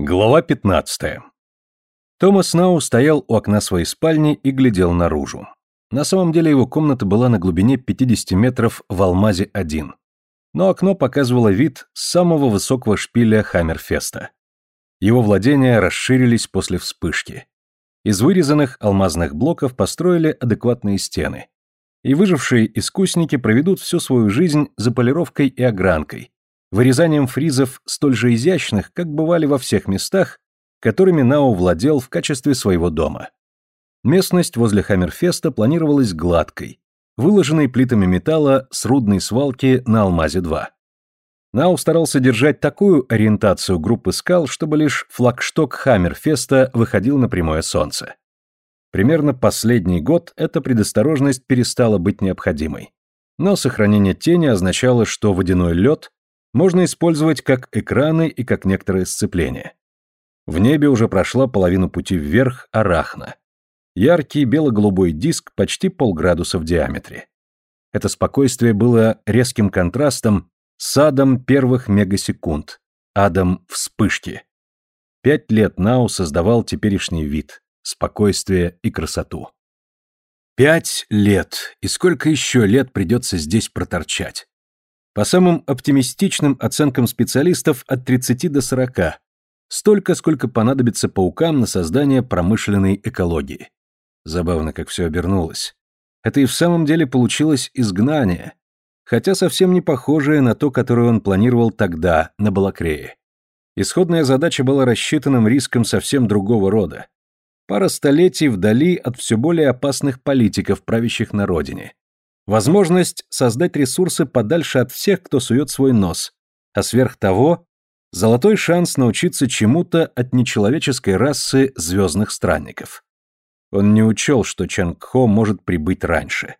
Глава 15. Томас Нау стоял у окна своей спальни и глядел наружу. На самом деле его комната была на глубине 50 метров в Алмазе-1. Но окно показывало вид с самого высокого шпиля Хаммерфеста. Его владения расширились после вспышки. Из вырезанных алмазных блоков построили адекватные стены. И выжившие искусники проведут всю свою жизнь за полировкой и огранкой, вырезанием фризов столь же изящных, как бывали во всех местах, которыми Нау владел в качестве своего дома. Местность возле Хаммерфеста планировалась гладкой, выложенной плитами металла с рудной свалки на Алмазе-2. Нау старался держать такую ориентацию группы скал, чтобы лишь флагшток Хаммерфеста выходил на прямое солнце. Примерно последний год эта предосторожность перестала быть необходимой. Но сохранение тени означало, что водяной лед можно использовать как экраны и как некоторое сцепление. В небе уже прошла половину пути вверх Арахна. Яркий бело-голубой диск почти полградуса в диаметре. Это спокойствие было резким контрастом с адом первых мегасекунд, адом вспышки. Пять лет Нау создавал теперешний вид, спокойствие и красоту. Пять лет, и сколько еще лет придется здесь проторчать? По самым оптимистичным оценкам специалистов от 30 до 40. Столько, сколько понадобится паукам на создание промышленной экологии. Забавно, как все обернулось. Это и в самом деле получилось изгнание, хотя совсем не похожее на то, которое он планировал тогда, на Балакрее. Исходная задача была рассчитанным риском совсем другого рода. Пара столетий вдали от все более опасных политиков, правящих на родине. Возможность создать ресурсы подальше от всех, кто сует свой нос, а сверх того – золотой шанс научиться чему-то от нечеловеческой расы звездных странников. Он не учел, что Чангхо может прибыть раньше.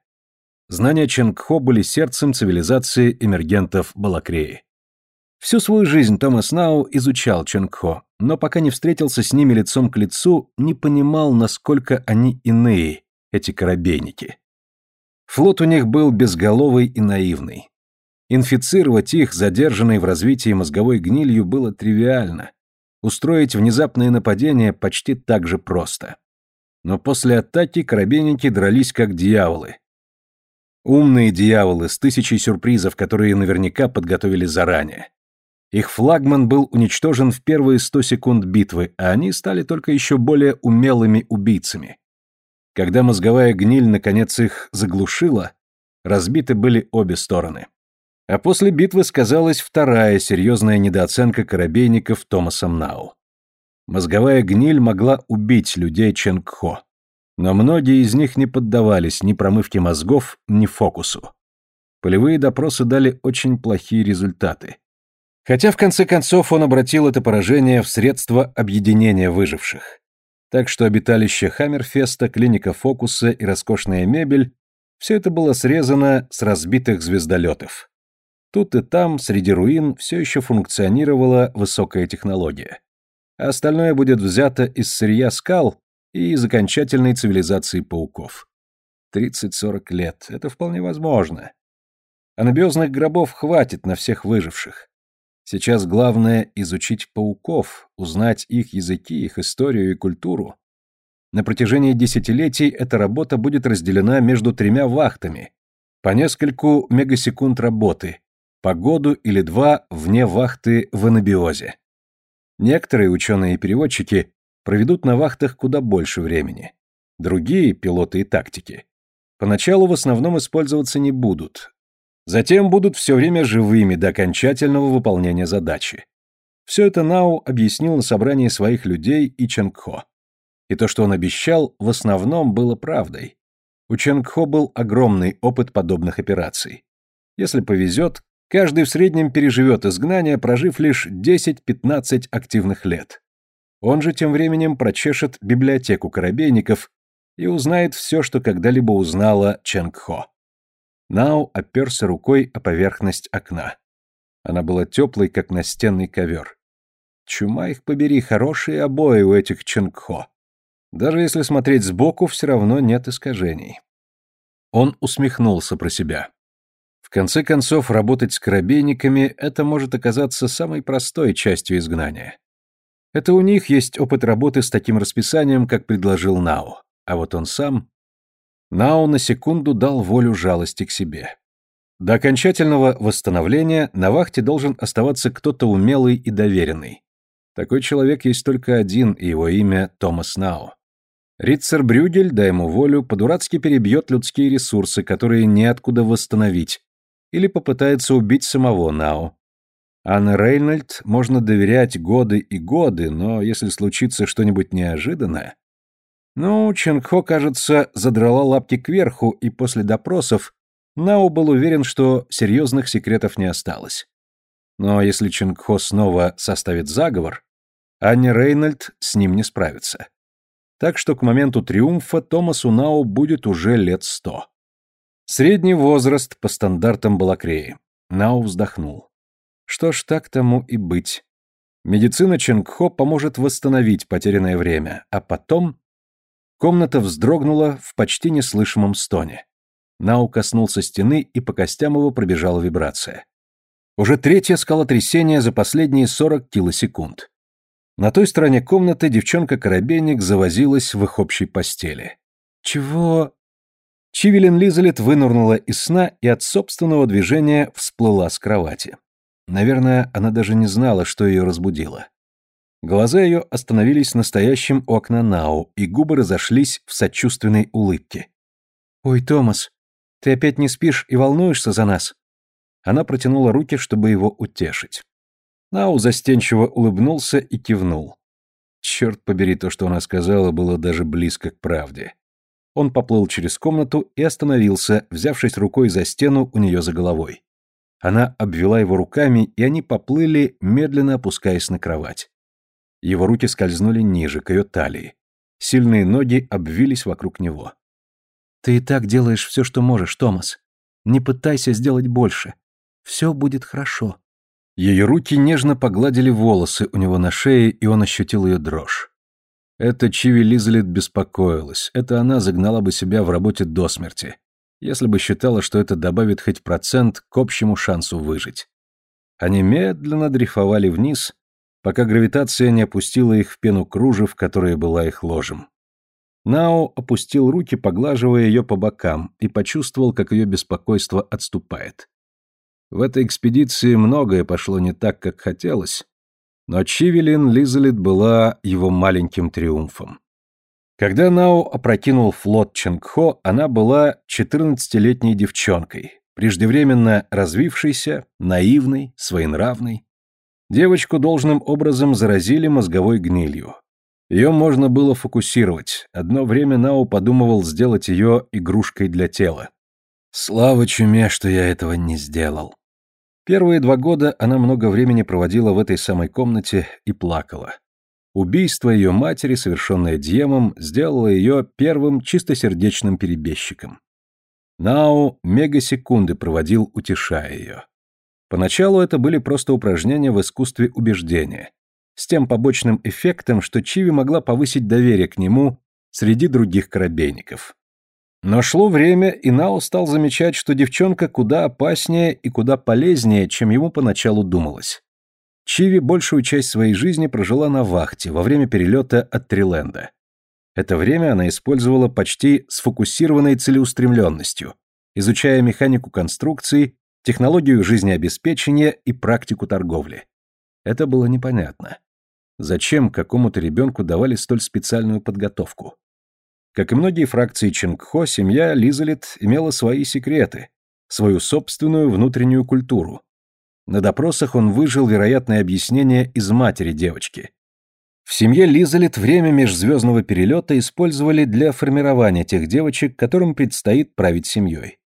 Знания Чангхо были сердцем цивилизации эмергентов Балакреи. Всю свою жизнь Томас Нау изучал Чангхо, но пока не встретился с ними лицом к лицу, не понимал, насколько они иные, эти корабейники. Флот у них был безголовый и наивный. Инфицировать их, задержанной в развитии мозговой гнилью, было тривиально. Устроить внезапное нападение почти так же просто. Но после атаки корабейники дрались как дьяволы. Умные дьяволы с тысячей сюрпризов, которые наверняка подготовили заранее. Их флагман был уничтожен в первые сто секунд битвы, а они стали только еще более умелыми убийцами. Когда мозговая гниль наконец их заглушила, разбиты были обе стороны. А после битвы сказалась вторая серьезная недооценка корабейников Томасом Нау. Мозговая гниль могла убить людей Ченгхо, но многие из них не поддавались ни промывке мозгов, ни фокусу. Полевые допросы дали очень плохие результаты. Хотя в конце концов он обратил это поражение в средство объединения выживших. Так что обиталище Хаммерфеста, клиника Фокуса и роскошная мебель – все это было срезано с разбитых звездолетов. Тут и там, среди руин, все еще функционировала высокая технология. А остальное будет взято из сырья скал и из окончательной цивилизации пауков. 30-40 лет – это вполне возможно. Анабиозных гробов хватит на всех выживших. Сейчас главное изучить пауков, узнать их языки, их историю и культуру. На протяжении десятилетий эта работа будет разделена между тремя вахтами, по нескольку мегасекунд работы, по году или два вне вахты в анабиозе. Некоторые ученые и переводчики проведут на вахтах куда больше времени. Другие, пилоты и тактики, поначалу в основном использоваться не будут, Затем будут все время живыми до окончательного выполнения задачи. Все это Нау объяснил на собрании своих людей и Ченгхо. И то, что он обещал, в основном было правдой. У Ченгхо был огромный опыт подобных операций. Если повезет, каждый в среднем переживет изгнание, прожив лишь 10-15 активных лет. Он же тем временем прочешет библиотеку корабейников и узнает все, что когда-либо узнала Ченгхо. Нау оперся рукой о поверхность окна. Она была теплой, как настенный ковер. Чума их побери, хорошие обои у этих Ченгхо. Даже если смотреть сбоку, все равно нет искажений. Он усмехнулся про себя. В конце концов, работать с корабейниками – это может оказаться самой простой частью изгнания. Это у них есть опыт работы с таким расписанием, как предложил Нао. А вот он сам... Нао на секунду дал волю жалости к себе. До окончательного восстановления на вахте должен оставаться кто-то умелый и доверенный. Такой человек есть только один, и его имя Томас Нао. Рицер Брюгель, дай ему волю, по-дурацки перебьет людские ресурсы, которые неоткуда восстановить, или попытается убить самого Нао. Анне Рейнольд можно доверять годы и годы, но если случится что-нибудь неожиданное... Ну, Ченгхо, кажется, задрала лапки кверху, и после допросов Нао был уверен, что серьезных секретов не осталось. Но если Ченгхо снова составит заговор, Анне Рейнольд с ним не справится так что к моменту триумфа Томасу Нау будет уже лет сто. Средний возраст по стандартам Балакреи. Нау вздохнул. Что ж, так тому и быть. Медицина Ченгхо поможет восстановить потерянное время, а потом... Комната вздрогнула в почти неслышимом стоне. Нау коснулся стены, и по костям его пробежала вибрация. Уже третье скалотрясение за последние 40 килосекунд. На той стороне комнаты девчонка-коробейник завозилась в их общей постели. «Чего?» Чивилин Лизалет вынырнула из сна и от собственного движения всплыла с кровати. Наверное, она даже не знала, что ее разбудило. Глаза ее остановились настоящим у окна Нау, и губы разошлись в сочувственной улыбке. «Ой, Томас, ты опять не спишь и волнуешься за нас?» Она протянула руки, чтобы его утешить. Нау застенчиво улыбнулся и кивнул. Черт побери, то, что она сказала, было даже близко к правде. Он поплыл через комнату и остановился, взявшись рукой за стену у нее за головой. Она обвела его руками, и они поплыли, медленно опускаясь на кровать. Его руки скользнули ниже, к ее талии. Сильные ноги обвились вокруг него. «Ты и так делаешь все, что можешь, Томас. Не пытайся сделать больше. Все будет хорошо. Ее руки нежно погладили волосы у него на шее, и он ощутил ее дрожь. Это Чиви Лизалет беспокоилась, это она загнала бы себя в работе до смерти, если бы считала, что это добавит хоть процент к общему шансу выжить. Они медленно дрейфовали вниз, пока гравитация не опустила их в пену кружев, которая была их ложем. Нао опустил руки, поглаживая ее по бокам, и почувствовал, как ее беспокойство отступает. В этой экспедиции многое пошло не так, как хотелось, но Чивелин Лизалит была его маленьким триумфом. Когда Нао опрокинул флот Ченгхо, она была 14-летней девчонкой, преждевременно развившейся, наивной, своенравной. Девочку должным образом заразили мозговой гнилью. Ее можно было фокусировать. Одно время Нао подумывал сделать ее игрушкой для тела. Слава чуме, что я этого не сделал. Первые два года она много времени проводила в этой самой комнате и плакала. Убийство ее матери, совершенное Дьемом, сделало ее первым чистосердечным перебежчиком. Нау мегасекунды проводил, утешая ее. Поначалу это были просто упражнения в искусстве убеждения, с тем побочным эффектом, что Чиви могла повысить доверие к нему среди других корабейников. Но шло время, и Нао стал замечать, что девчонка куда опаснее и куда полезнее, чем ему поначалу думалось. Чиви большую часть своей жизни прожила на вахте во время перелета от Триленда. Это время она использовала почти сфокусированной целеустремленностью, изучая механику конструкции, технологию жизнеобеспечения и практику торговли. Это было непонятно. Зачем какому-то ребенку давали столь специальную подготовку? Как и многие фракции Чингхо, семья Лизалет имела свои секреты, свою собственную внутреннюю культуру. На допросах он выжил вероятное объяснение из матери девочки. В семье Лизалет время межзвездного перелета использовали для формирования тех девочек, которым предстоит править семьей.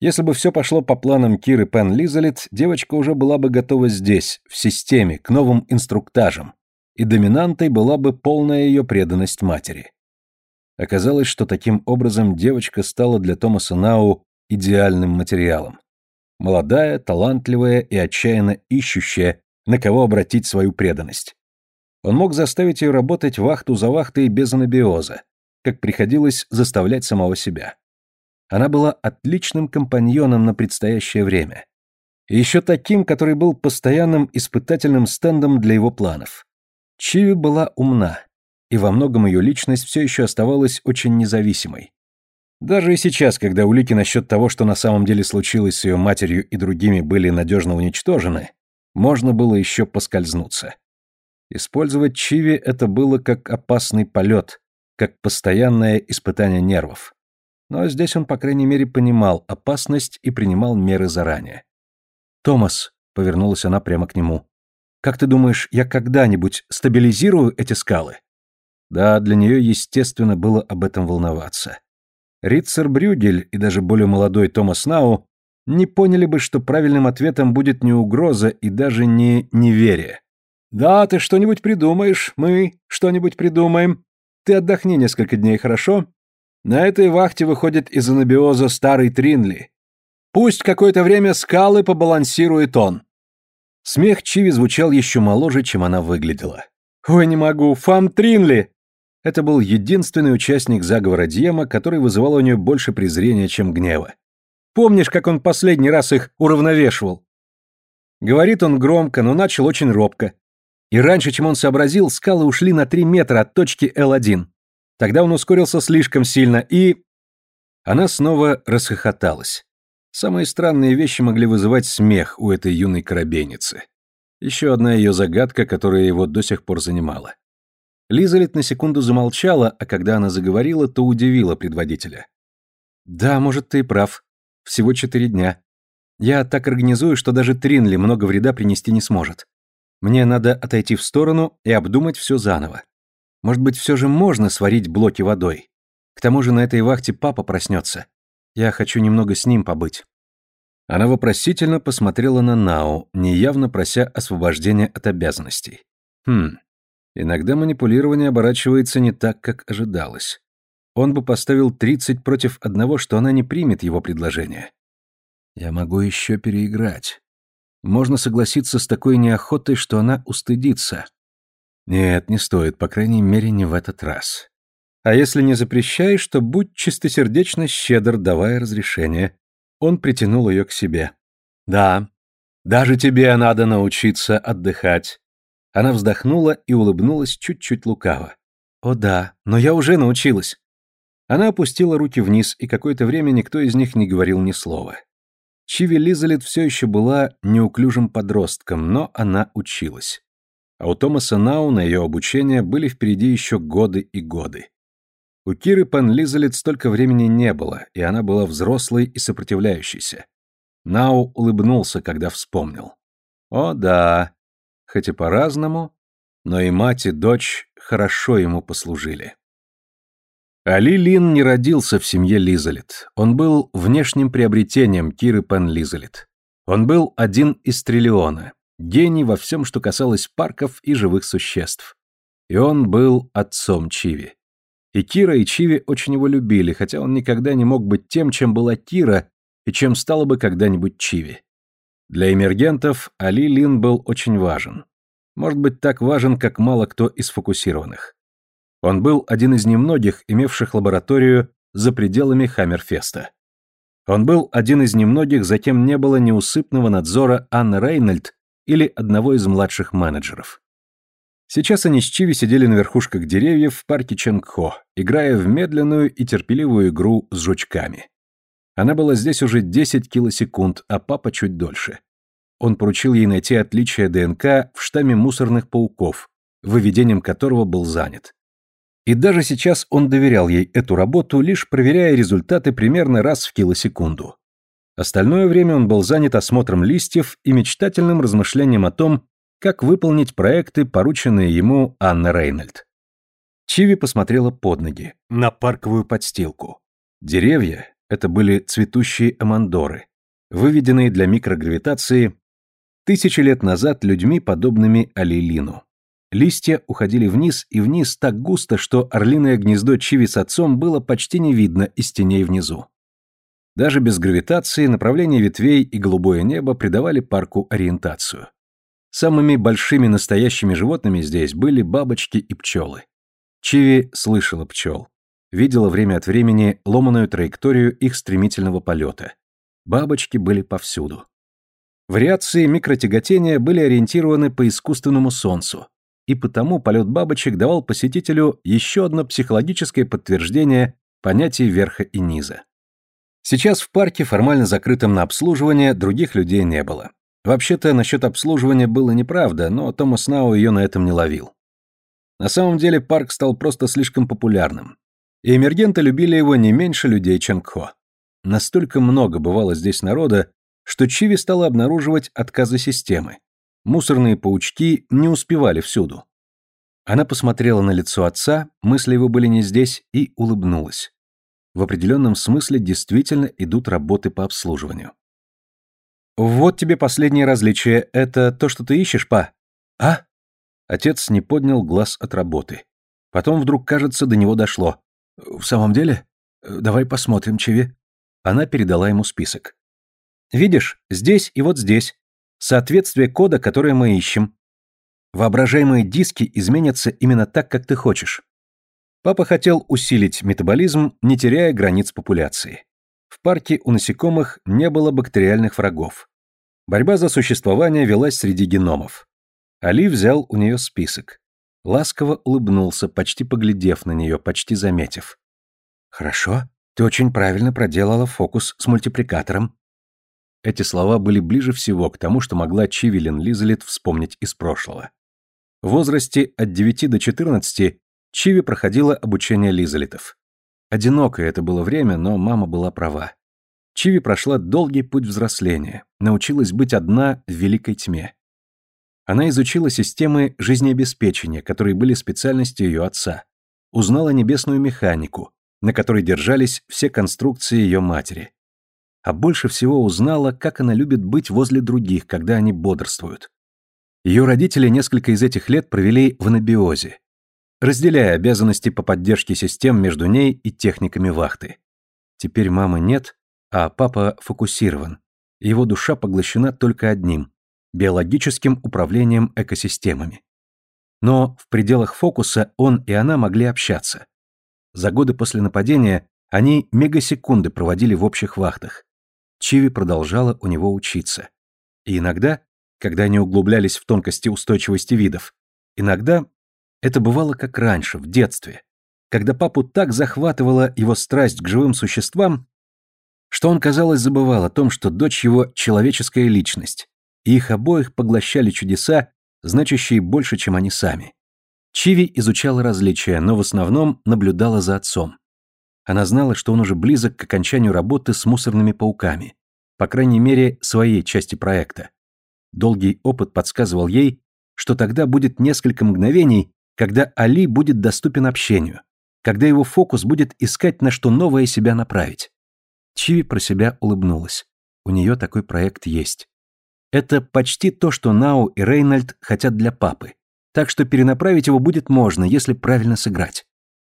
Если бы все пошло по планам Киры Пен Лизалет, девочка уже была бы готова здесь, в системе, к новым инструктажам, и доминантой была бы полная ее преданность матери. Оказалось, что таким образом девочка стала для Томаса Нау идеальным материалом. Молодая, талантливая и отчаянно ищущая, на кого обратить свою преданность. Он мог заставить ее работать вахту за вахтой без анабиоза, как приходилось заставлять самого себя. Она была отличным компаньоном на предстоящее время. И еще таким, который был постоянным испытательным стендом для его планов. Чиви была умна, и во многом ее личность все еще оставалась очень независимой. Даже и сейчас, когда улики насчет того, что на самом деле случилось с ее матерью и другими, были надежно уничтожены, можно было еще поскользнуться. Использовать Чиви это было как опасный полет, как постоянное испытание нервов. Но здесь он, по крайней мере, понимал опасность и принимал меры заранее. «Томас», — повернулась она прямо к нему, — «как ты думаешь, я когда-нибудь стабилизирую эти скалы?» Да, для нее, естественно, было об этом волноваться. Ритцер Брюгель и даже более молодой Томас Нау не поняли бы, что правильным ответом будет не угроза и даже не неверие. «Да, ты что-нибудь придумаешь, мы что-нибудь придумаем. Ты отдохни несколько дней, хорошо? На этой вахте выходит из анабиоза старый Тринли. Пусть какое-то время скалы побалансирует он». Смех Чиви звучал еще моложе, чем она выглядела. «Ой, не могу, Фам Тринли!» Это был единственный участник заговора Дьема, который вызывал у нее больше презрения, чем гнева. Помнишь, как он последний раз их уравновешивал? Говорит он громко, но начал очень робко. И раньше, чем он сообразил, скалы ушли на три метра от точки L1. Тогда он ускорился слишком сильно и... Она снова расхохоталась. Самые странные вещи могли вызывать смех у этой юной корабейницы. Еще одна ее загадка, которая его до сих пор занимала. Лизалет на секунду замолчала, а когда она заговорила, то удивила предводителя. «Да, может, ты и прав. Всего четыре дня. Я так организую, что даже Тринли много вреда принести не сможет. Мне надо отойти в сторону и обдумать все заново. Может быть, все же можно сварить блоки водой. К тому же на этой вахте папа проснется. Я хочу немного с ним побыть». Она вопросительно посмотрела на Нау, неявно прося освобождения от обязанностей. «Хм, Иногда манипулирование оборачивается не так, как ожидалось. Он бы поставил 30 против одного, что она не примет его предложение. Я могу еще переиграть. Можно согласиться с такой неохотой, что она устыдится. Нет, не стоит, по крайней мере, не в этот раз. А если не запрещаешь, то будь чистосердечно щедр, давая разрешение. Он притянул ее к себе. Да, даже тебе надо научиться отдыхать. Она вздохнула и улыбнулась чуть-чуть лукаво. «О да, но я уже научилась». Она опустила руки вниз, и какое-то время никто из них не говорил ни слова. Чиви Лизалет все еще была неуклюжим подростком, но она училась. А у Томаса Нау на ее обучение были впереди еще годы и годы. У Киры Пан Лизалет столько времени не было, и она была взрослой и сопротивляющейся. Нау улыбнулся, когда вспомнил. О да, хоть и по-разному, но и мать, и дочь хорошо ему послужили. Али Лин не родился в семье Лизалет. Он был внешним приобретением Киры Пен Лизалет. Он был один из триллиона, гений во всем, что касалось парков и живых существ. И он был отцом Чиви. И Кира, и Чиви очень его любили, хотя он никогда не мог быть тем, чем была Кира и чем стала бы когда-нибудь Чиви. Для эмергентов Али Лин был очень важен. Может быть, так важен, как мало кто из сфокусированных. Он был один из немногих, имевших лабораторию за пределами Хаммерфеста. Он был один из немногих, за кем не было неусыпного надзора Анны Рейнольд или одного из младших менеджеров. Сейчас они с Чиви сидели на верхушках деревьев в парке Ченгхо, играя в медленную и терпеливую игру с жучками. Она была здесь уже 10 килосекунд, а папа чуть дольше. Он поручил ей найти отличие ДНК в штамме мусорных пауков, выведением которого был занят. И даже сейчас он доверял ей эту работу, лишь проверяя результаты примерно раз в килосекунду. Остальное время он был занят осмотром листьев и мечтательным размышлением о том, как выполнить проекты, порученные ему Анна Рейнольд. Чиви посмотрела под ноги, на парковую подстилку. Деревья, это были цветущие амандоры, выведенные для микрогравитации тысячи лет назад людьми, подобными Алилину. Листья уходили вниз и вниз так густо, что орлиное гнездо Чиви с отцом было почти не видно из теней внизу. Даже без гравитации направление ветвей и голубое небо придавали парку ориентацию. Самыми большими настоящими животными здесь были бабочки и пчелы. Чиви слышала пчел видела время от времени ломаную траекторию их стремительного полета. Бабочки были повсюду. Вариации микротяготения были ориентированы по искусственному солнцу, и потому полет бабочек давал посетителю еще одно психологическое подтверждение понятий верха и низа. Сейчас в парке, формально закрытом на обслуживание, других людей не было. Вообще-то, насчет обслуживания было неправда, но Томас Нау ее на этом не ловил. На самом деле парк стал просто слишком популярным. И эмергенты любили его не меньше людей Чангхо. Настолько много бывало здесь народа, что Чиви стала обнаруживать отказы системы. Мусорные паучки не успевали всюду. Она посмотрела на лицо отца, мысли его были не здесь, и улыбнулась. В определенном смысле действительно идут работы по обслуживанию. «Вот тебе последнее различие. Это то, что ты ищешь, па?» «А?» Отец не поднял глаз от работы. Потом вдруг, кажется, до него дошло. «В самом деле? Давай посмотрим, Чеви». Она передала ему список. «Видишь, здесь и вот здесь. Соответствие кода, которое мы ищем. Воображаемые диски изменятся именно так, как ты хочешь». Папа хотел усилить метаболизм, не теряя границ популяции. В парке у насекомых не было бактериальных врагов. Борьба за существование велась среди геномов. Али взял у нее список. Ласково улыбнулся, почти поглядев на нее, почти заметив. «Хорошо, ты очень правильно проделала фокус с мультипликатором». Эти слова были ближе всего к тому, что могла Чивилин Лизалит вспомнить из прошлого. В возрасте от 9 до 14 Чиви проходила обучение Лизалитов. Одинокое это было время, но мама была права. Чиви прошла долгий путь взросления, научилась быть одна в великой тьме. Она изучила системы жизнеобеспечения, которые были специальностью ее отца, узнала небесную механику, на которой держались все конструкции ее матери. А больше всего узнала, как она любит быть возле других, когда они бодрствуют. Ее родители несколько из этих лет провели в анабиозе, разделяя обязанности по поддержке систем между ней и техниками вахты. Теперь мамы нет, а папа фокусирован. Его душа поглощена только одним биологическим управлением экосистемами. Но в пределах фокуса он и она могли общаться. За годы после нападения они мегасекунды проводили в общих вахтах. Чиви продолжала у него учиться. И иногда, когда они углублялись в тонкости устойчивости видов, иногда это бывало как раньше, в детстве, когда папу так захватывала его страсть к живым существам, что он, казалось, забывал о том, что дочь его — человеческая личность, и их обоих поглощали чудеса, значащие больше, чем они сами. Чиви изучала различия, но в основном наблюдала за отцом. Она знала, что он уже близок к окончанию работы с мусорными пауками, по крайней мере, своей части проекта. Долгий опыт подсказывал ей, что тогда будет несколько мгновений, когда Али будет доступен общению, когда его фокус будет искать, на что новое себя направить. Чиви про себя улыбнулась. У нее такой проект есть. Это почти то, что Нау и Рейнольд хотят для папы. Так что перенаправить его будет можно, если правильно сыграть.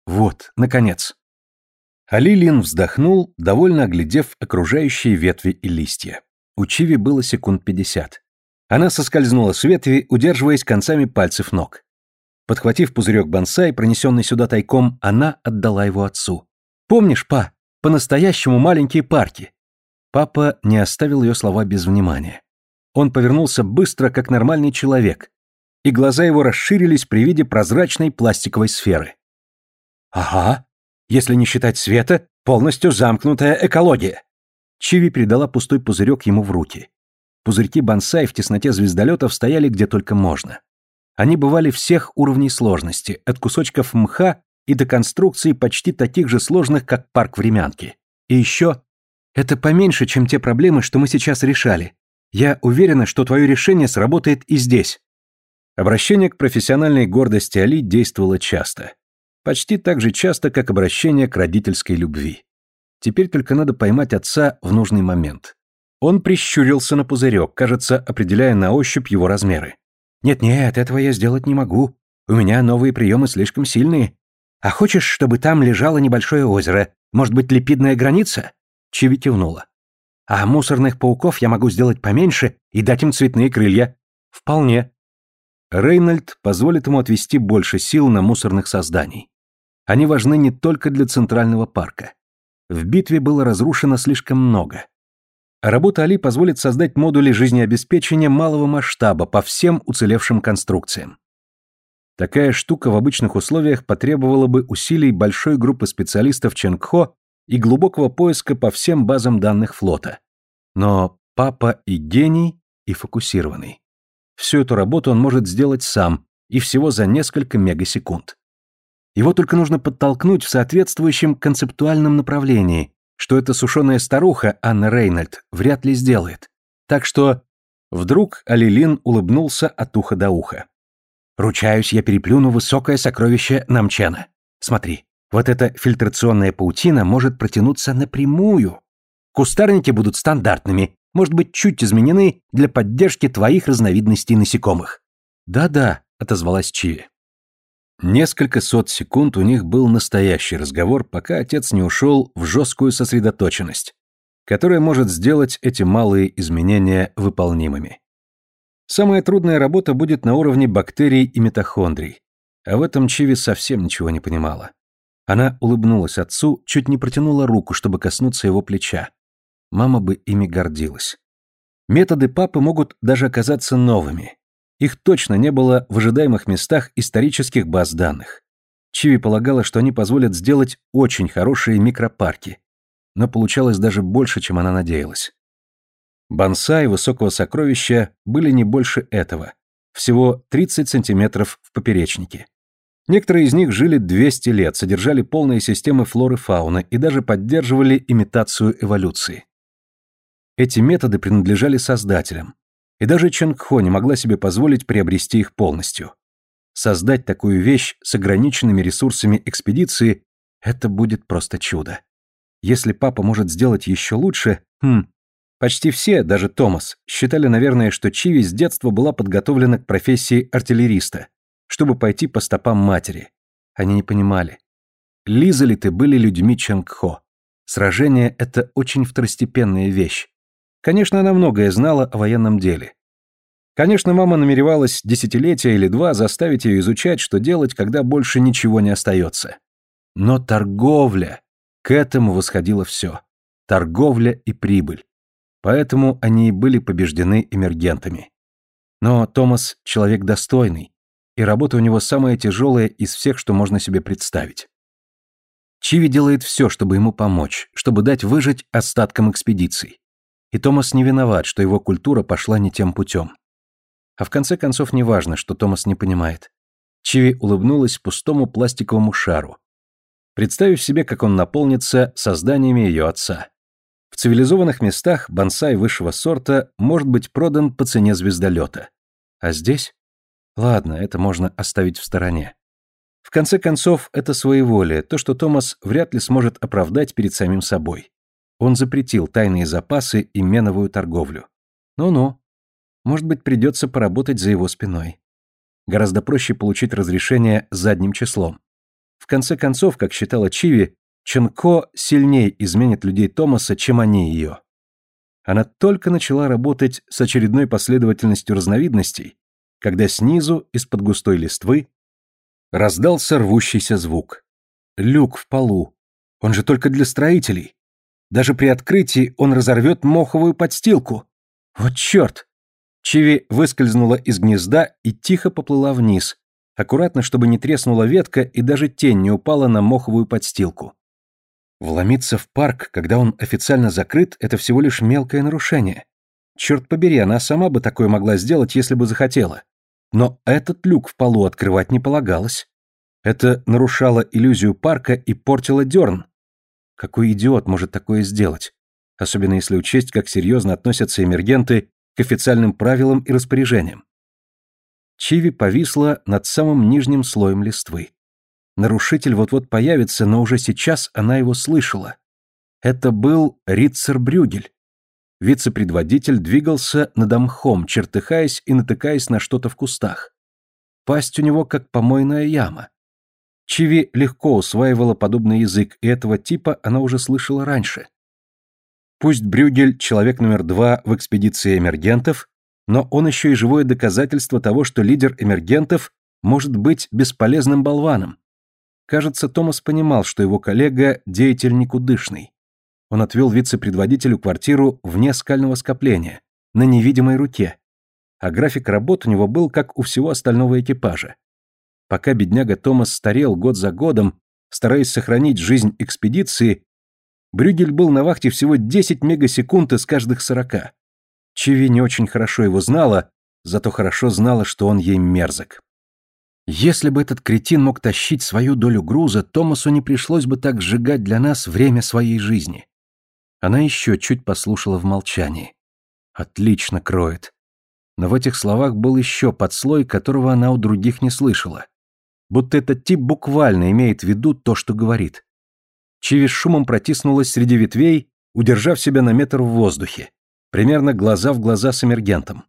Вот, наконец. Али Лин вздохнул, довольно оглядев окружающие ветви и листья. У Чиви было секунд пятьдесят. Она соскользнула с ветви, удерживаясь концами пальцев ног. Подхватив пузырек бонсай, пронесенный сюда тайком, она отдала его отцу. «Помнишь, па, по-настоящему маленькие парки?» Папа не оставил ее слова без внимания. Он повернулся быстро, как нормальный человек, и глаза его расширились при виде прозрачной пластиковой сферы. «Ага, если не считать света, полностью замкнутая экология». Чиви передала пустой пузырек ему в руки. Пузырьки бонсай в тесноте звездолетов стояли где только можно. Они бывали всех уровней сложности, от кусочков мха и до конструкций почти таких же сложных, как парк времянки. И еще... Это поменьше, чем те проблемы, что мы сейчас решали. Я уверена, что твое решение сработает и здесь. Обращение к профессиональной гордости Али действовало часто. Почти так же часто, как обращение к родительской любви. Теперь только надо поймать отца в нужный момент. Он прищурился на пузырек, кажется, определяя на ощупь его размеры. «Нет-нет, этого я сделать не могу. У меня новые приемы слишком сильные. А хочешь, чтобы там лежало небольшое озеро? Может быть, липидная граница?» Чиви кивнула. А мусорных пауков я могу сделать поменьше и дать им цветные крылья. Вполне. Рейнольд позволит ему отвести больше сил на мусорных созданий. Они важны не только для Центрального парка. В битве было разрушено слишком много. Работа Али позволит создать модули жизнеобеспечения малого масштаба по всем уцелевшим конструкциям. Такая штука в обычных условиях потребовала бы усилий большой группы специалистов Ченгхо и глубокого поиска по всем базам данных флота. Но папа и гений, и фокусированный. Всю эту работу он может сделать сам, и всего за несколько мегасекунд. Его только нужно подтолкнуть в соответствующем концептуальном направлении, что эта сушеная старуха, Анна Рейнольд, вряд ли сделает. Так что... Вдруг Алилин улыбнулся от уха до уха. «Ручаюсь, я переплюну высокое сокровище Намчана. Смотри, вот эта фильтрационная паутина может протянуться напрямую. Кустарники будут стандартными, может быть, чуть изменены для поддержки твоих разновидностей насекомых». «Да-да», — отозвалась Чиви. Несколько сот секунд у них был настоящий разговор, пока отец не ушел в жесткую сосредоточенность, которая может сделать эти малые изменения выполнимыми. Самая трудная работа будет на уровне бактерий и митохондрий, а в этом Чиви совсем ничего не понимала. Она улыбнулась отцу, чуть не протянула руку, чтобы коснуться его плеча. Мама бы ими гордилась. Методы папы могут даже оказаться новыми. Их точно не было в ожидаемых местах исторических баз данных. Чиви полагала, что они позволят сделать очень хорошие микропарки. Но получалось даже больше, чем она надеялась. Бонсай высокого сокровища были не больше этого. Всего 30 сантиметров в поперечнике. Некоторые из них жили 200 лет, содержали полные системы флоры фауны и даже поддерживали имитацию эволюции. Эти методы принадлежали создателям, и даже Чонгхо не могла себе позволить приобрести их полностью. Создать такую вещь с ограниченными ресурсами экспедиции – это будет просто чудо. Если папа может сделать еще лучше, хм, почти все, даже Томас, считали, наверное, что Чиви с детства была подготовлена к профессии артиллериста, чтобы пойти по стопам матери. Они не понимали. Лизалиты были людьми Чонгхо. Сражение – это очень второстепенная вещь. Конечно, она многое знала о военном деле. Конечно, мама намеревалась десятилетия или два заставить ее изучать, что делать, когда больше ничего не остается. Но торговля, к этому восходило все. Торговля и прибыль. Поэтому они и были побеждены эмергентами. Но Томас — человек достойный, и работа у него самая тяжелая из всех, что можно себе представить. Чиви делает все, чтобы ему помочь, чтобы дать выжить остаткам экспедиций. И Томас не виноват, что его культура пошла не тем путем. А в конце концов не важно, что Томас не понимает. Чиви улыбнулась пустому пластиковому шару, представив себе, как он наполнится созданиями ее отца. В цивилизованных местах бонсай высшего сорта может быть продан по цене звездолета. А здесь? Ладно, это можно оставить в стороне. В конце концов, это своеволие, то, что Томас вряд ли сможет оправдать перед самим собой. Он запретил тайные запасы и меновую торговлю. Ну-ну. Может быть, придется поработать за его спиной. Гораздо проще получить разрешение задним числом. В конце концов, как считала Чиви, Ченко сильнее изменит людей Томаса, чем они ее. Она только начала работать с очередной последовательностью разновидностей, когда снизу, из-под густой листвы, раздался рвущийся звук. Люк в полу. Он же только для строителей. Даже при открытии он разорвет моховую подстилку. Вот черт! Чиви выскользнула из гнезда и тихо поплыла вниз, аккуратно, чтобы не треснула ветка и даже тень не упала на моховую подстилку. Вломиться в парк, когда он официально закрыт, это всего лишь мелкое нарушение. Черт побери, она сама бы такое могла сделать, если бы захотела. Но этот люк в полу открывать не полагалось. Это нарушало иллюзию парка и портило дерн. Какой идиот может такое сделать? Особенно если учесть, как серьезно относятся эмергенты к официальным правилам и распоряжениям. Чиви повисла над самым нижним слоем листвы. Нарушитель вот-вот появится, но уже сейчас она его слышала. Это был Ритцер Брюгель. Вице-предводитель двигался над мхом, чертыхаясь и натыкаясь на что-то в кустах. Пасть у него как помойная яма. Чиви легко усваивала подобный язык, и этого типа она уже слышала раньше. Пусть Брюгель – человек номер два в экспедиции эмергентов, но он еще и живое доказательство того, что лидер эмергентов может быть бесполезным болваном. Кажется, Томас понимал, что его коллега – деятель никудышный. Он отвел вице-предводителю квартиру вне скального скопления, на невидимой руке. А график работ у него был, как у всего остального экипажа. Пока бедняга Томас старел год за годом, стараясь сохранить жизнь экспедиции, Брюгель был на вахте всего 10 мегасекунд из каждых 40. Чиви не очень хорошо его знала, зато хорошо знала, что он ей мерзок. Если бы этот кретин мог тащить свою долю груза, Томасу не пришлось бы так сжигать для нас время своей жизни. Она еще чуть послушала в молчании. Отлично кроет. Но в этих словах был еще подслой, которого она у других не слышала. Будто этот тип буквально имеет в виду то, что говорит. Чиви с шумом протиснулась среди ветвей, удержав себя на метр в воздухе, примерно глаза в глаза с эмергентом.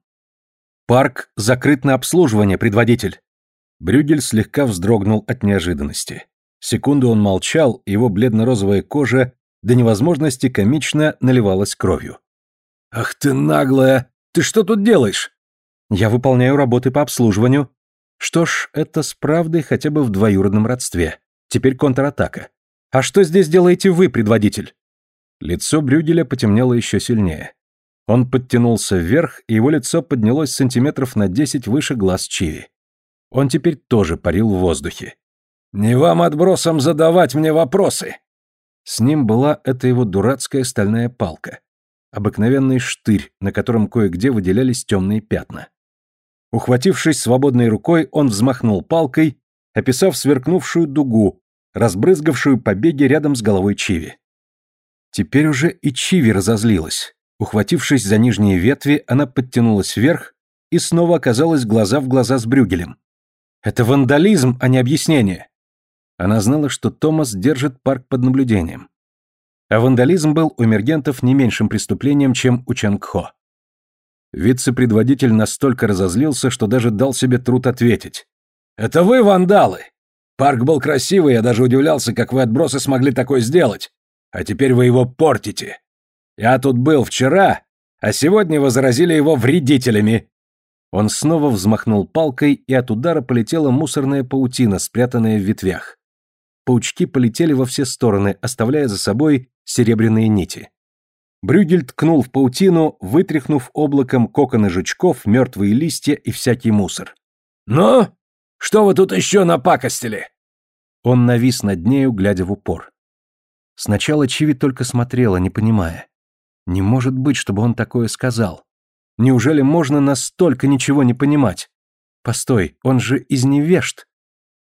«Парк закрыт на обслуживание, предводитель!» Брюгель слегка вздрогнул от неожиданности. Секунду он молчал, его бледно-розовая кожа до невозможности комично наливалась кровью. «Ах ты наглая! Ты что тут делаешь?» «Я выполняю работы по обслуживанию». Что ж, это с правдой хотя бы в двоюродном родстве. Теперь контратака. «А что здесь делаете вы, предводитель?» Лицо Брюгеля потемнело еще сильнее. Он подтянулся вверх, и его лицо поднялось сантиметров на десять выше глаз Чиви. Он теперь тоже парил в воздухе. «Не вам, отбросам, задавать мне вопросы!» С ним была эта его дурацкая стальная палка. Обыкновенный штырь, на котором кое-где выделялись темные пятна. Ухватившись свободной рукой, он взмахнул палкой, описав сверкнувшую дугу, разбрызгавшую побеги рядом с головой Чиви. Теперь уже и Чиви разозлилась. Ухватившись за нижние ветви, она подтянулась вверх и снова оказалась глаза в глаза с Брюгелем. Это вандализм, а не объяснение. Она знала, что Томас держит парк под наблюдением. А вандализм был у эмергентов не меньшим преступлением, чем у Чангхо. Вице-предводитель настолько разозлился, что даже дал себе труд ответить. «Это вы вандалы! Парк был красивый, я даже удивлялся, как вы отбросы смогли такое сделать. А теперь вы его портите. Я тут был вчера, а сегодня вы заразили его вредителями. Он снова взмахнул палкой, и от удара полетела мусорная паутина, спрятанная в ветвях. Паучки полетели во все стороны, оставляя за собой серебряные нити. Брюгель ткнул в паутину, вытряхнув облаком коконы жучков, мертвые листья и всякий мусор. «Ну? Что вы тут еще напакостили?» Он навис над нею, глядя в упор. Сначала Чиви только смотрела, не понимая. Не может быть, чтобы он такое сказал. Неужели можно настолько ничего не понимать? Постой, он же из невежд.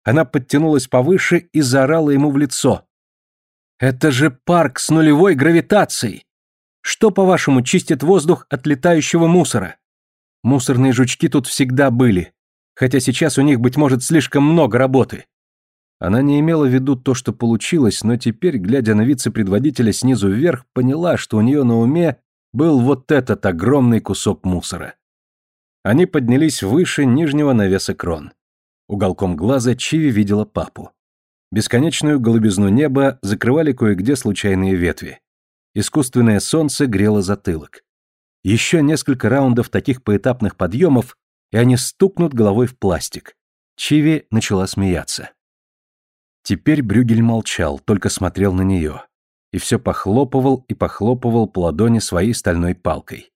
Она подтянулась повыше и заорала ему в лицо. Это же парк с нулевой гравитацией. Что, по-вашему, чистит воздух от летающего мусора? Мусорные жучки тут всегда были, хотя сейчас у них, быть может, слишком много работы. Она не имела в виду то, что получилось, но теперь, глядя на вице-предводителя снизу вверх, поняла, что у нее на уме был вот этот огромный кусок мусора. Они поднялись выше нижнего навеса крон. Уголком глаза Чиви видела папу. Бесконечную голубизну неба закрывали кое-где случайные ветви. Искусственное солнце грело затылок. Еще несколько раундов таких поэтапных подъемов, и они стукнут головой в пластик. Чиви начала смеяться. Теперь Брюгель молчал, только смотрел на нее и все похлопывал и похлопывал по ладони своей стальной палкой.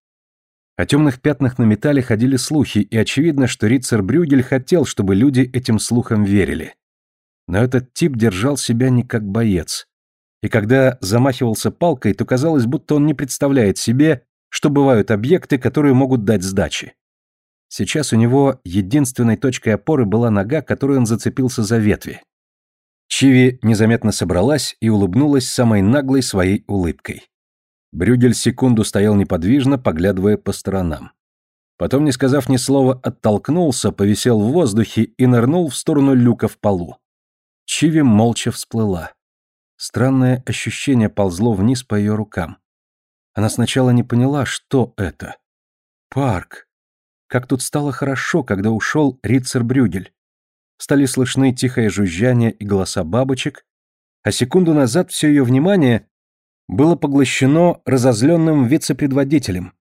О темных пятнах на металле ходили слухи, и очевидно, что Рицер Брюгель хотел, чтобы люди этим слухам верили. Но этот тип держал себя не как боец. И когда замахивался палкой, то казалось, будто он не представляет себе, что бывают объекты, которые могут дать сдачи. Сейчас у него единственной точкой опоры была нога, которой он зацепился за ветви. Чиви незаметно собралась и улыбнулась самой наглой своей улыбкой. Брюгель секунду стоял неподвижно, поглядывая по сторонам. Потом, не сказав ни слова, оттолкнулся, повисел в воздухе и нырнул в сторону люка в полу. Чиви молча всплыла. Странное ощущение ползло вниз по ее рукам. Она сначала не поняла, что это. Парк. Как тут стало хорошо, когда ушел Рицер Брюгель. Стали слышны тихое жужжание и голоса бабочек, а секунду назад все ее внимание было поглощено разозленным вице-предводителем.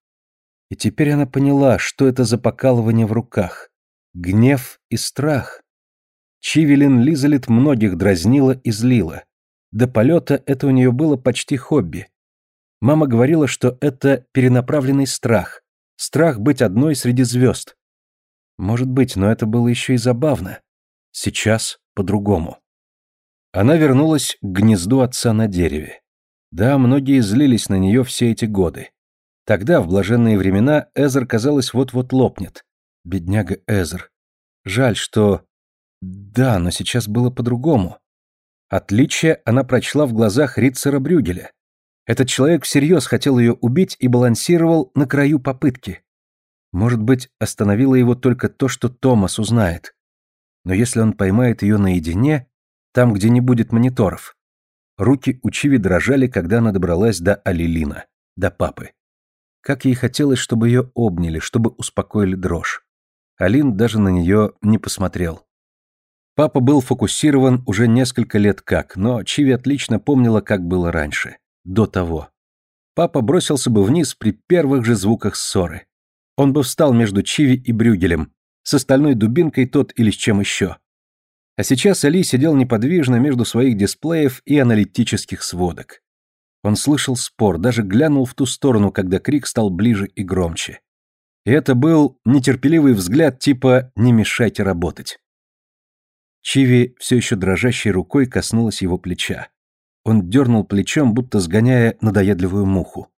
И теперь она поняла, что это за покалывание в руках. Гнев и страх. Чивелин Лизалит многих дразнила и злила. До полета это у нее было почти хобби. Мама говорила, что это перенаправленный страх. Страх быть одной среди звезд. Может быть, но это было еще и забавно. Сейчас по-другому. Она вернулась к гнезду отца на дереве. Да, многие злились на нее все эти годы. Тогда, в блаженные времена, Эзер, казалось, вот-вот лопнет. Бедняга Эзер. Жаль, что... Да, но сейчас было по-другому. Отличие она прочла в глазах Ритцера Брюгеля. Этот человек всерьез хотел ее убить и балансировал на краю попытки. Может быть, остановило его только то, что Томас узнает. Но если он поймает ее наедине, там, где не будет мониторов. Руки у Чиви дрожали, когда она добралась до Алилина, до папы. Как ей хотелось, чтобы ее обняли, чтобы успокоили дрожь. Алин даже на нее не посмотрел. Папа был фокусирован уже несколько лет как, но Чиви отлично помнила, как было раньше, до того. Папа бросился бы вниз при первых же звуках ссоры. Он бы встал между Чиви и Брюгелем, с остальной дубинкой тот или с чем еще. А сейчас Али сидел неподвижно между своих дисплеев и аналитических сводок. Он слышал спор, даже глянул в ту сторону, когда крик стал ближе и громче. И это был нетерпеливый взгляд типа «не мешайте работать». Чиви все еще дрожащей рукой коснулась его плеча. Он дернул плечом, будто сгоняя надоедливую муху.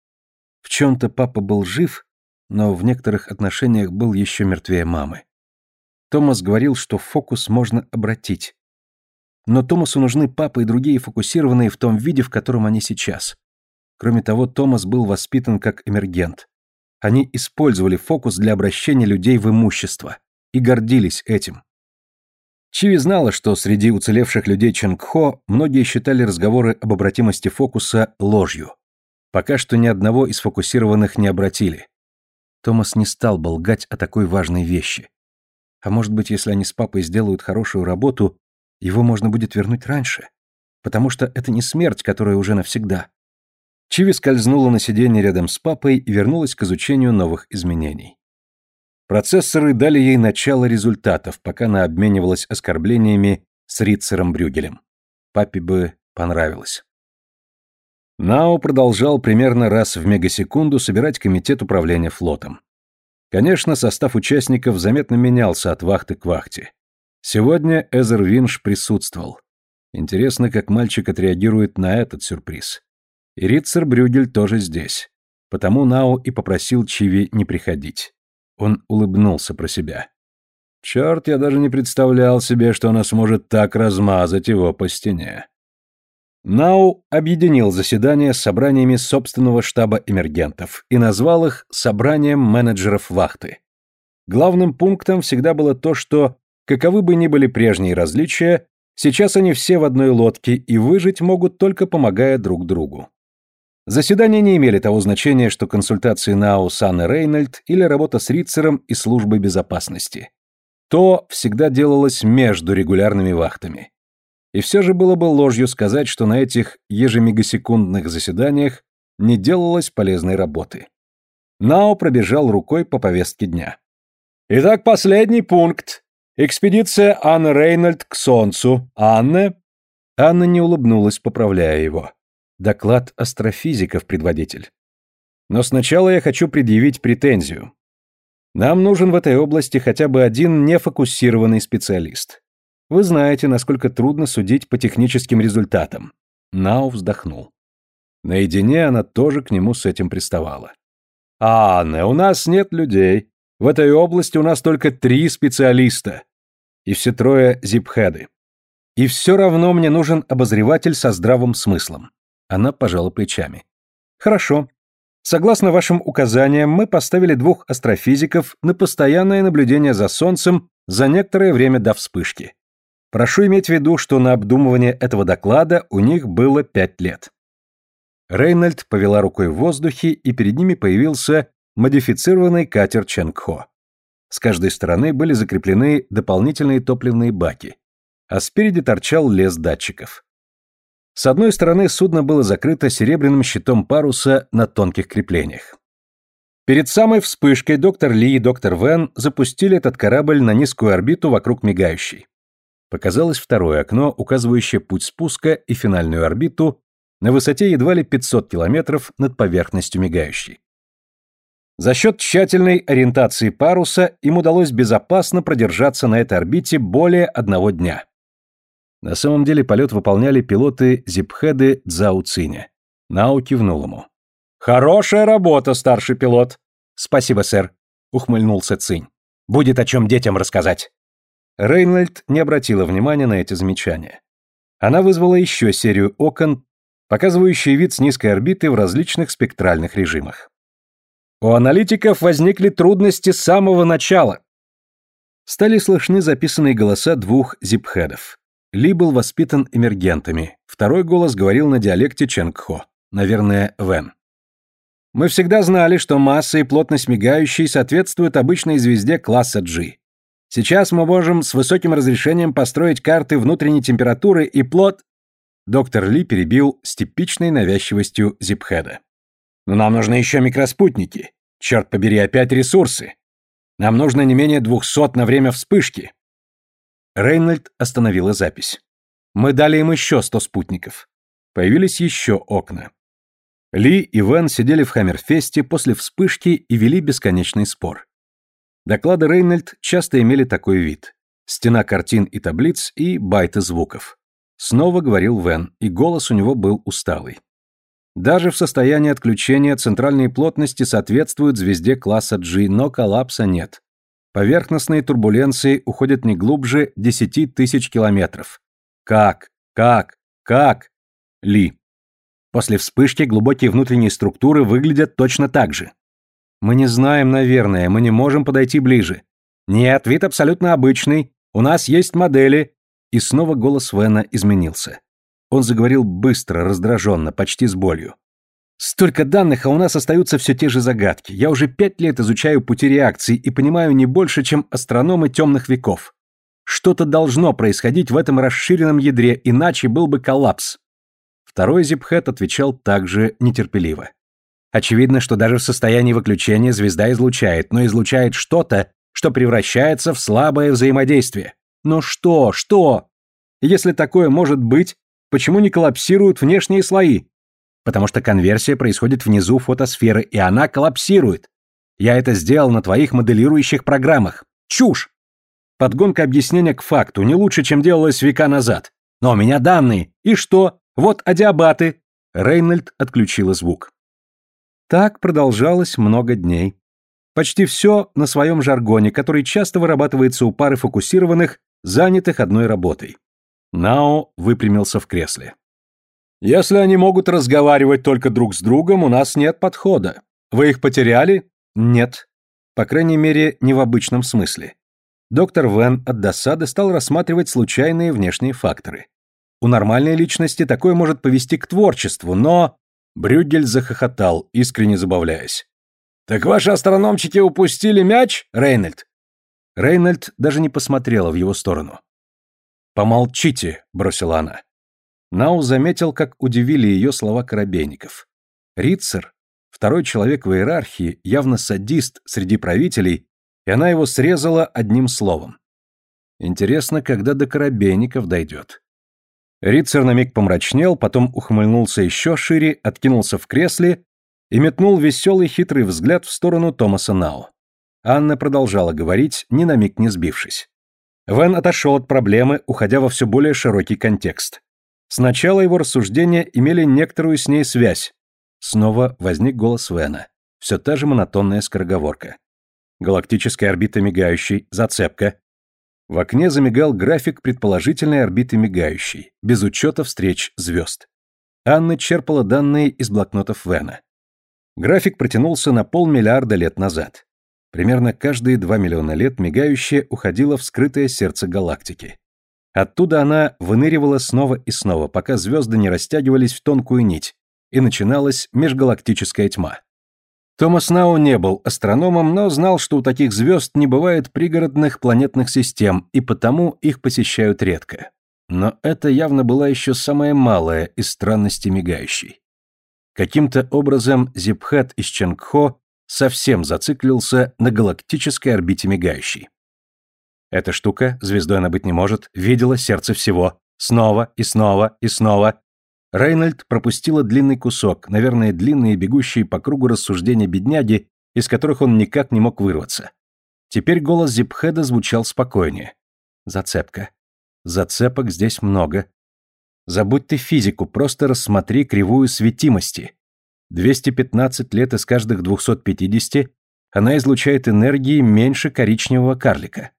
В чем-то папа был жив, но в некоторых отношениях был еще мертвее мамы. Томас говорил, что фокус можно обратить. Но Томасу нужны папа и другие фокусированные в том виде, в котором они сейчас. Кроме того, Томас был воспитан как эмергент. Они использовали фокус для обращения людей в имущество и гордились этим. Чиви знала, что среди уцелевших людей Ченгхо многие считали разговоры об обратимости фокуса ложью. Пока что ни одного из фокусированных не обратили. Томас не стал бы лгать о такой важной вещи. А может быть, если они с папой сделают хорошую работу, его можно будет вернуть раньше. Потому что это не смерть, которая уже навсегда. Чиви скользнула на сиденье рядом с папой и вернулась к изучению новых изменений. Процессоры дали ей начало результатов, пока она обменивалась оскорблениями с Ритцером Брюгелем. Папе бы понравилось. Нао продолжал примерно раз в мегасекунду собирать комитет управления флотом. Конечно, состав участников заметно менялся от вахты к вахте. Сегодня Эзер Винш присутствовал. Интересно, как мальчик отреагирует на этот сюрприз. И Ритцер Брюгель тоже здесь. Потому Нао и попросил Чиви не приходить. Он улыбнулся про себя. Черт, я даже не представлял себе, что она сможет так размазать его по стене. Нау объединил заседание с собраниями собственного штаба эмергентов и назвал их «собранием менеджеров вахты». Главным пунктом всегда было то, что, каковы бы ни были прежние различия, сейчас они все в одной лодке и выжить могут только помогая друг другу. Заседания не имели того значения, что консультации Нау с Анной Рейнольд или работа с Рицером и службой безопасности. То всегда делалось между регулярными вахтами. И все же было бы ложью сказать, что на этих ежемегасекундных заседаниях не делалось полезной работы. Нао пробежал рукой по повестке дня. Итак, последний пункт. Экспедиция Анны Рейнольд к Солнцу. Анна? Анна не улыбнулась, поправляя его. Доклад астрофизиков, предводитель. Но сначала я хочу предъявить претензию. Нам нужен в этой области хотя бы один нефокусированный специалист. Вы знаете, насколько трудно судить по техническим результатам. Нау вздохнул. Наедине она тоже к нему с этим приставала. «Анна, у нас нет людей. В этой области у нас только три специалиста. И все трое зипхеды. И все равно мне нужен обозреватель со здравым смыслом. Она пожала плечами. Хорошо. Согласно вашим указаниям, мы поставили двух астрофизиков на постоянное наблюдение за Солнцем за некоторое время до вспышки. Прошу иметь в виду, что на обдумывание этого доклада у них было пять лет. Рейнольд повела рукой в воздухе, и перед ними появился модифицированный катер Ченгхо. С каждой стороны были закреплены дополнительные топливные баки, а спереди торчал лес датчиков. С одной стороны судно было закрыто серебряным щитом паруса на тонких креплениях. Перед самой вспышкой доктор Ли и доктор Вен запустили этот корабль на низкую орбиту вокруг мигающей. Показалось второе окно, указывающее путь спуска и финальную орбиту на высоте едва ли 500 километров над поверхностью мигающей. За счет тщательной ориентации паруса им удалось безопасно продержаться на этой орбите более одного дня. На самом деле полет выполняли пилоты Зипхеды Цзауциня. Нау кивнул ему. «Хорошая работа, старший пилот!» «Спасибо, сэр», — ухмыльнулся Цинь. «Будет о чем детям рассказать». Рейнольд не обратила внимания на эти замечания. Она вызвала еще серию окон, показывающие вид с низкой орбиты в различных спектральных режимах. У аналитиков возникли трудности с самого начала. Стали слышны записанные голоса двух зипхедов. Ли был воспитан эмергентами, второй голос говорил на диалекте Ченгхо, наверное, Вен. Мы всегда знали, что масса и плотность мигающей соответствуют обычной звезде класса G. Сейчас мы можем с высоким разрешением построить карты внутренней температуры и плот... Доктор Ли перебил с типичной навязчивостью Зипхеда. Но нам нужны еще микроспутники. Черт побери, опять ресурсы. Нам нужно не менее двухсот на время вспышки. Рейнольд остановила запись. Мы дали им еще сто спутников. Появились еще окна. Ли и Вен сидели в Хаммерфесте после вспышки и вели бесконечный спор. Доклады Рейнольд часто имели такой вид. Стена картин и таблиц и байты звуков. Снова говорил Вен, и голос у него был усталый. Даже в состоянии отключения центральные плотности соответствуют звезде класса G, но коллапса нет. Поверхностные турбуленции уходят не глубже 10 тысяч километров. Как? Как? Как? Ли. После вспышки глубокие внутренние структуры выглядят точно так же. Мы не знаем, наверное, мы не можем подойти ближе. Нет, вид абсолютно обычный. У нас есть модели. И снова голос Вена изменился. Он заговорил быстро, раздраженно, почти с болью. «Столько данных, а у нас остаются все те же загадки. Я уже пять лет изучаю пути реакции и понимаю не больше, чем астрономы темных веков. Что-то должно происходить в этом расширенном ядре, иначе был бы коллапс». Второй Зипхэт отвечал также нетерпеливо. Очевидно, что даже в состоянии выключения звезда излучает, но излучает что-то, что превращается в слабое взаимодействие. Но что, что? Если такое может быть, Почему не коллапсируют внешние слои? Потому что конверсия происходит внизу фотосферы, и она коллапсирует. Я это сделал на твоих моделирующих программах. Чушь! Подгонка объяснения к факту не лучше, чем делалось века назад. Но у меня данные. И что? Вот адиабаты. Рейнольд отключила звук. Так продолжалось много дней. Почти все на своем жаргоне, который часто вырабатывается у пары фокусированных, занятых одной работой. Нао выпрямился в кресле. «Если они могут разговаривать только друг с другом, у нас нет подхода. Вы их потеряли?» «Нет. По крайней мере, не в обычном смысле». Доктор Вен от досады стал рассматривать случайные внешние факторы. У нормальной личности такое может повести к творчеству, но... Брюгель захохотал, искренне забавляясь. «Так ваши астрономчики упустили мяч, Рейнольд?» Рейнольд даже не посмотрела в его сторону. «Помолчите», — бросила она. Нау заметил, как удивили ее слова коробейников. Рицер, второй человек в иерархии, явно садист среди правителей, и она его срезала одним словом. Интересно, когда до коробейников дойдет. Рицер на миг помрачнел, потом ухмыльнулся еще шире, откинулся в кресле и метнул веселый хитрый взгляд в сторону Томаса Нау. Анна продолжала говорить, ни на миг не сбившись. Вен отошел от проблемы, уходя во все более широкий контекст. Сначала его рассуждения имели некоторую с ней связь. Снова возник голос Вена. Все та же монотонная скороговорка. Галактическая орбита мигающей, зацепка. В окне замигал график предположительной орбиты мигающей, без учета встреч звезд. Анна черпала данные из блокнотов Вена. График протянулся на полмиллиарда лет назад. Примерно каждые 2 миллиона лет мигающая уходила в скрытое сердце галактики. Оттуда она выныривала снова и снова, пока звезды не растягивались в тонкую нить, и начиналась межгалактическая тьма. Томас Нау не был астрономом, но знал, что у таких звезд не бывает пригородных планетных систем, и потому их посещают редко. Но это явно была еще самая малая из странностей мигающей. Каким-то образом Зипхат из Ченгхо совсем зациклился на галактической орбите мигающей. Эта штука, звездой она быть не может, видела сердце всего. Снова и снова и снова. Рейнольд пропустила длинный кусок, наверное, длинные бегущие по кругу рассуждения бедняги, из которых он никак не мог вырваться. Теперь голос Зипхеда звучал спокойнее. Зацепка. Зацепок здесь много. Забудь ты физику, просто рассмотри кривую светимости. 215 лет из каждых 250 она излучает энергии меньше коричневого карлика.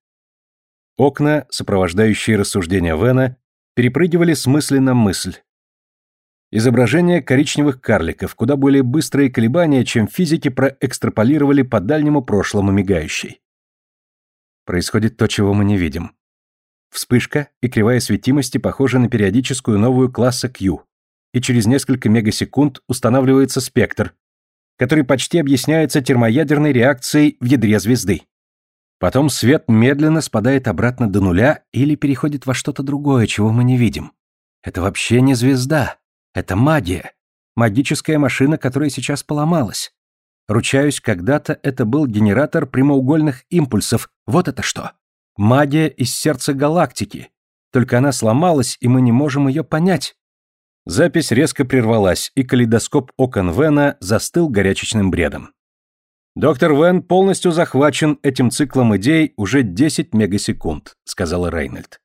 Окна, сопровождающие рассуждения Вена, перепрыгивали с мысли на мысль. Изображения коричневых карликов, куда более быстрые колебания, чем физики проэкстраполировали по дальнему прошлому мигающей. Происходит то, чего мы не видим. Вспышка и кривая светимости похожи на периодическую новую класса Q, и через несколько мегасекунд устанавливается спектр, который почти объясняется термоядерной реакцией в ядре звезды. Потом свет медленно спадает обратно до нуля или переходит во что-то другое, чего мы не видим. Это вообще не звезда. Это магия. Магическая машина, которая сейчас поломалась. Ручаюсь, когда-то это был генератор прямоугольных импульсов. Вот это что. Магия из сердца галактики. Только она сломалась, и мы не можем ее понять. Запись резко прервалась, и калейдоскоп окон Вена застыл горячечным бредом. «Доктор Вен полностью захвачен этим циклом идей уже 10 мегасекунд», — сказала Рейнольд.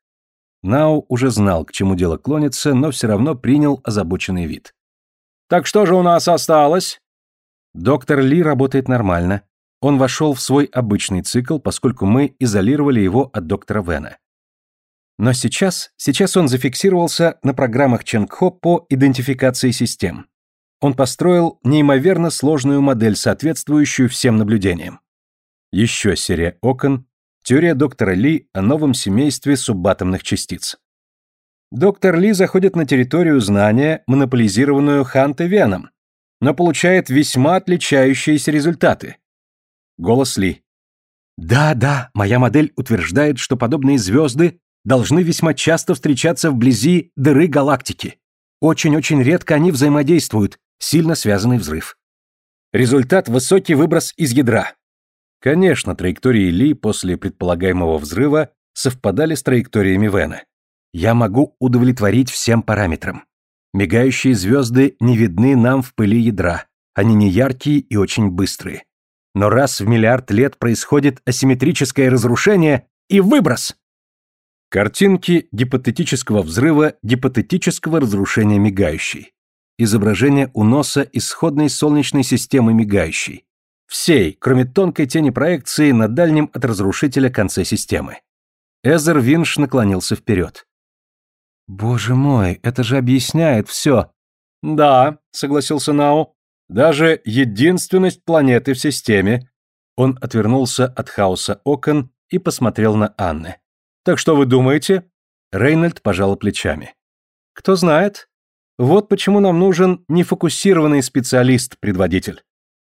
Нау уже знал, к чему дело клонится, но все равно принял озабоченный вид. «Так что же у нас осталось?» Доктор Ли работает нормально. Он вошел в свой обычный цикл, поскольку мы изолировали его от доктора Вена. Но сейчас, сейчас он зафиксировался на программах Ченгхо по идентификации систем он построил неимоверно сложную модель, соответствующую всем наблюдениям. Еще серия окон, теория доктора Ли о новом семействе субатомных частиц. Доктор Ли заходит на территорию знания, монополизированную Ханте Веном, но получает весьма отличающиеся результаты. Голос Ли. Да, да, моя модель утверждает, что подобные звезды должны весьма часто встречаться вблизи дыры галактики. Очень-очень редко они взаимодействуют, сильно связанный взрыв. Результат – высокий выброс из ядра. Конечно, траектории Ли после предполагаемого взрыва совпадали с траекториями Вена. Я могу удовлетворить всем параметрам. Мигающие звезды не видны нам в пыли ядра. Они не яркие и очень быстрые. Но раз в миллиард лет происходит асимметрическое разрушение и выброс. Картинки гипотетического взрыва, гипотетического разрушения мигающей изображение уноса исходной солнечной системы мигающей. Всей, кроме тонкой тени проекции на дальнем от разрушителя конце системы. Эзер Винш наклонился вперед. «Боже мой, это же объясняет все!» «Да», — согласился Нау, — «даже единственность планеты в системе». Он отвернулся от хаоса окон и посмотрел на Анны. «Так что вы думаете?» Рейнольд пожал плечами. «Кто знает. Вот почему нам нужен нефокусированный специалист-предводитель.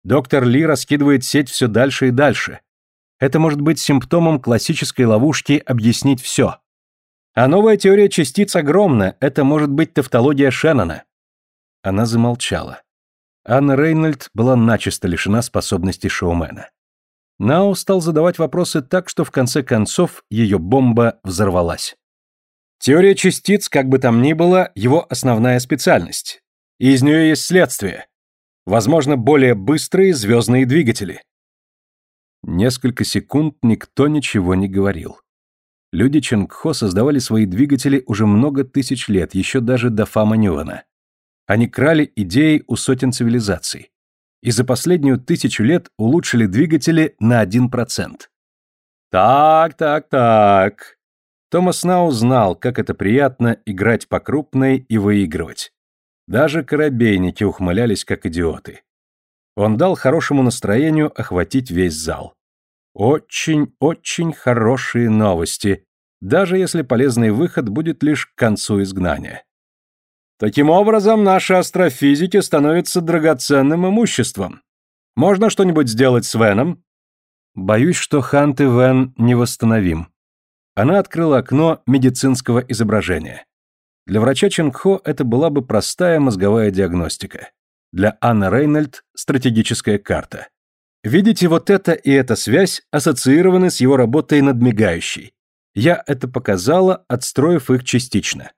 Доктор Ли раскидывает сеть все дальше и дальше. Это может быть симптомом классической ловушки объяснить все. А новая теория частиц огромна, это может быть тавтология Шеннона. Она замолчала. Анна Рейнольд была начисто лишена способности шоумена. Нау стал задавать вопросы так, что в конце концов ее бомба взорвалась. Теория частиц, как бы там ни было, его основная специальность. И из нее есть следствие. Возможно, более быстрые звездные двигатели. Несколько секунд никто ничего не говорил. Люди Ченгхо создавали свои двигатели уже много тысяч лет, еще даже до Фама Ньюана. Они крали идеи у сотен цивилизаций. И за последнюю тысячу лет улучшили двигатели на 1%. Так, так, так. Томас Нау знал, как это приятно играть по крупной и выигрывать. Даже корабейники ухмылялись, как идиоты. Он дал хорошему настроению охватить весь зал. Очень-очень хорошие новости, даже если полезный выход будет лишь к концу изгнания. Таким образом, наши астрофизики становятся драгоценным имуществом. Можно что-нибудь сделать с Веном? Боюсь, что Хант и Вен невосстановим. Она открыла окно медицинского изображения. Для врача Ченгхо это была бы простая мозговая диагностика. Для Анны Рейнольд – стратегическая карта. Видите, вот это и эта связь ассоциированы с его работой над мигающей. Я это показала, отстроив их частично.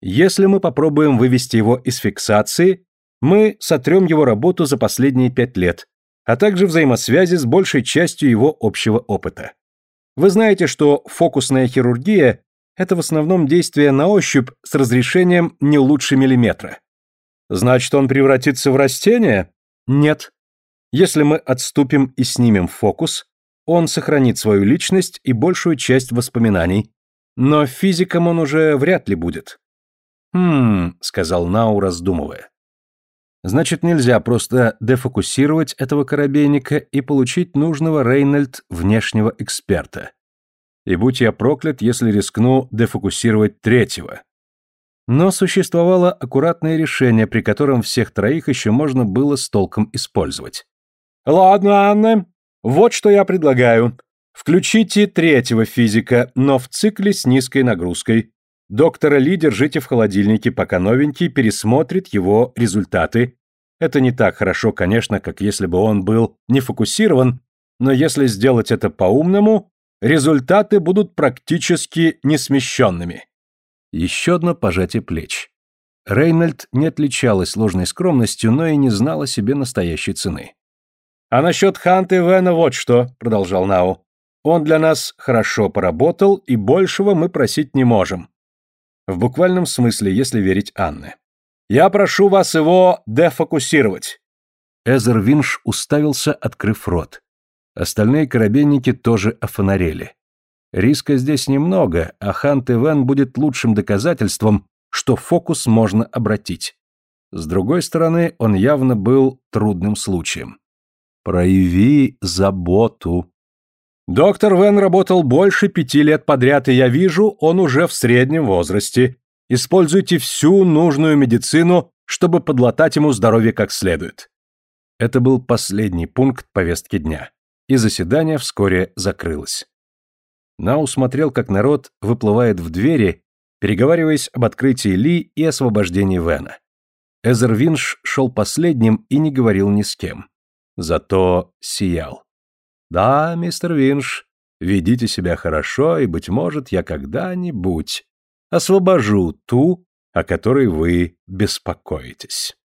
Если мы попробуем вывести его из фиксации, мы сотрем его работу за последние пять лет, а также взаимосвязи с большей частью его общего опыта. Вы знаете, что фокусная хирургия – это в основном действие на ощупь с разрешением не лучше миллиметра. Значит, он превратится в растение? Нет. Если мы отступим и снимем фокус, он сохранит свою личность и большую часть воспоминаний, но физиком он уже вряд ли будет. «Хм», — сказал Нау, раздумывая. «Значит, нельзя просто дефокусировать этого коробейника и получить нужного Рейнольд внешнего эксперта. И будь я проклят, если рискну дефокусировать третьего». Но существовало аккуратное решение, при котором всех троих еще можно было с толком использовать. «Ладно, Анна, вот что я предлагаю. Включите третьего физика, но в цикле с низкой нагрузкой. Доктора Ли держите в холодильнике, пока новенький пересмотрит его результаты. Это не так хорошо, конечно, как если бы он был не фокусирован, но если сделать это по-умному, результаты будут практически несмещенными. Еще одно пожатие плеч. Рейнольд не отличалась ложной скромностью, но и не знала себе настоящей цены. «А насчет Ханта Вена вот что», — продолжал Нау. «Он для нас хорошо поработал, и большего мы просить не можем. В буквальном смысле, если верить Анне. Я прошу вас его дефокусировать. Эзер Винш уставился, открыв рот. Остальные корабельники тоже офонарели. Риска здесь немного, а Хант Ивен будет лучшим доказательством, что фокус можно обратить. С другой стороны, он явно был трудным случаем. «Прояви заботу», Доктор Вен работал больше пяти лет подряд, и я вижу, он уже в среднем возрасте. Используйте всю нужную медицину, чтобы подлатать ему здоровье как следует. Это был последний пункт повестки дня, и заседание вскоре закрылось. Нау смотрел, как народ выплывает в двери, переговариваясь об открытии Ли и освобождении Вена. Эзер Винш шел последним и не говорил ни с кем. Зато сиял. Да, мистер Винш, ведите себя хорошо, и, быть может, я когда-нибудь освобожу ту, о которой вы беспокоитесь.